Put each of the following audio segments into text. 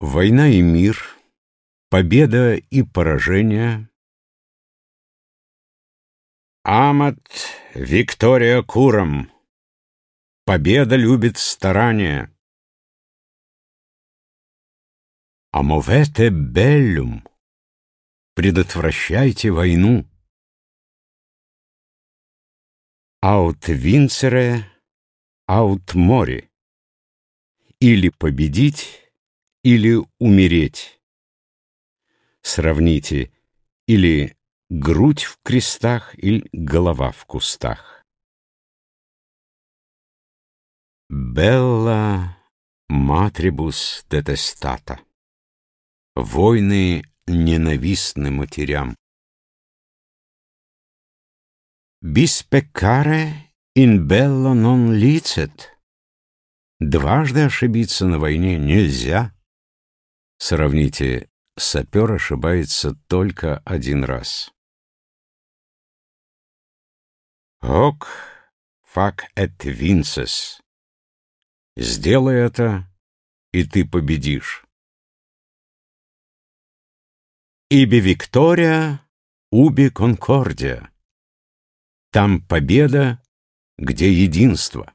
Война и мир, победа и поражение. Амат Виктория Куром. Победа любит старание. Амовете беллюм. Предотвращайте войну. Аут винцере, аут море. Или победить, или умереть. Сравните или грудь в крестах, или голова в кустах. Белла матрибус детестата. Войны ненавистны матерям. Peccare in bello non licet. Дважды ошибиться на войне нельзя. Сравните, сапер ошибается только один раз. Ок, фак эт винцес. Сделай это, и ты победишь. Иби Виктория, уби Конкордия. Там победа, где единство.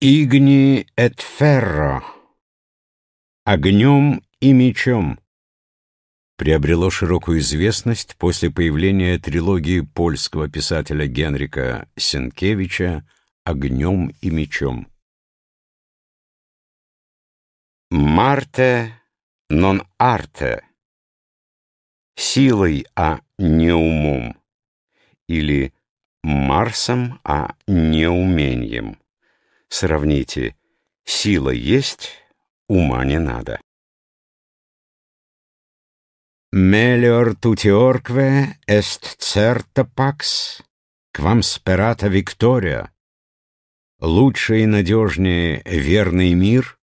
Игни эт ферро. Огнем и мечом. Приобрело широкую известность после появления трилогии польского писателя Генрика Сенкевича «Огнем и мечом». Марте нон арте. Силой, а не умом. Или Марсом, а не умением. Сравните. Сила есть, ума не надо. Melior tutiorque est certa pax, quam sperata victoria. Лучше и надежнее верный мир,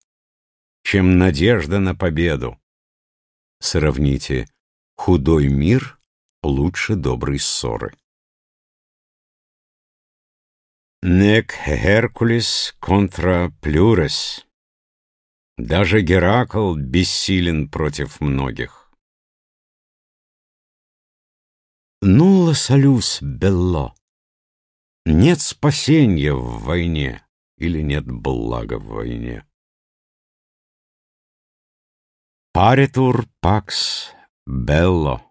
чем надежда на победу. Сравните. Худой мир лучше доброй ссоры. Нек Геркулес контра плюрес. Даже Геракл бессилен против многих. Нула салюс белло. Нет спасения в войне или нет блага в войне. Паритур пакс белло.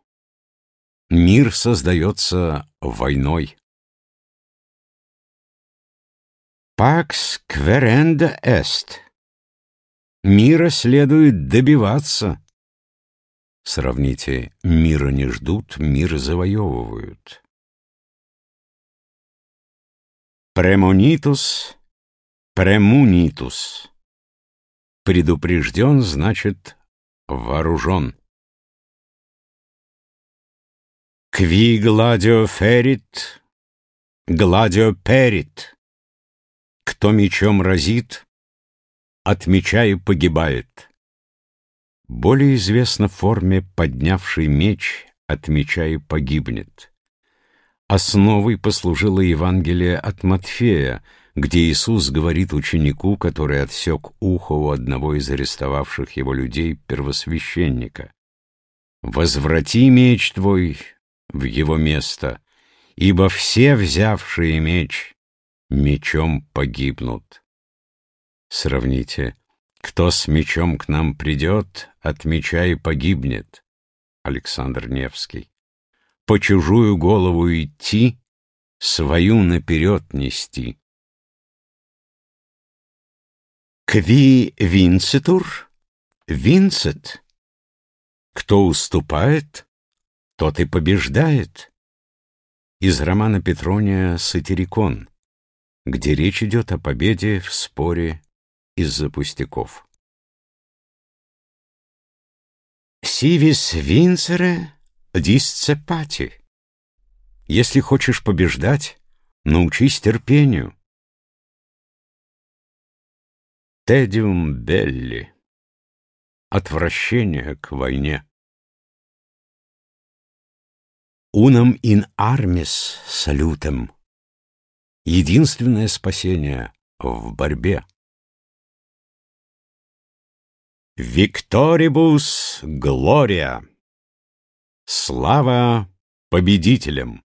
Мир создается войной. Пакс кверенда эст. Мира следует добиваться. Сравните, мира не ждут, мир завоевывают. Премонитус, премунитус. Предупрежден, значит, вооружен. Кви гладио ферит, гладио перит. Кто мечом разит, от меча и погибает. Более известно в форме «поднявший меч от меча и погибнет». Основой послужило Евангелие от Матфея, где Иисус говорит ученику, который отсек ухо у одного из арестовавших его людей, первосвященника. «Возврати меч твой в его место, ибо все, взявшие меч, мечом погибнут. Сравните, кто с мечом к нам придет, от меча и погибнет. Александр Невский. По чужую голову идти, свою наперед нести. Кви винцитур, винцет. Кто уступает, тот и побеждает. Из романа Петрония «Сатирикон» где речь идет о победе в споре из-за пустяков. Сивис винцере дисцепати. Если хочешь побеждать, научись терпению. Тедиум белли. Отвращение к войне. Унам ин армис салютем единственное спасение в борьбе. Викторибус Глория! Слава победителям!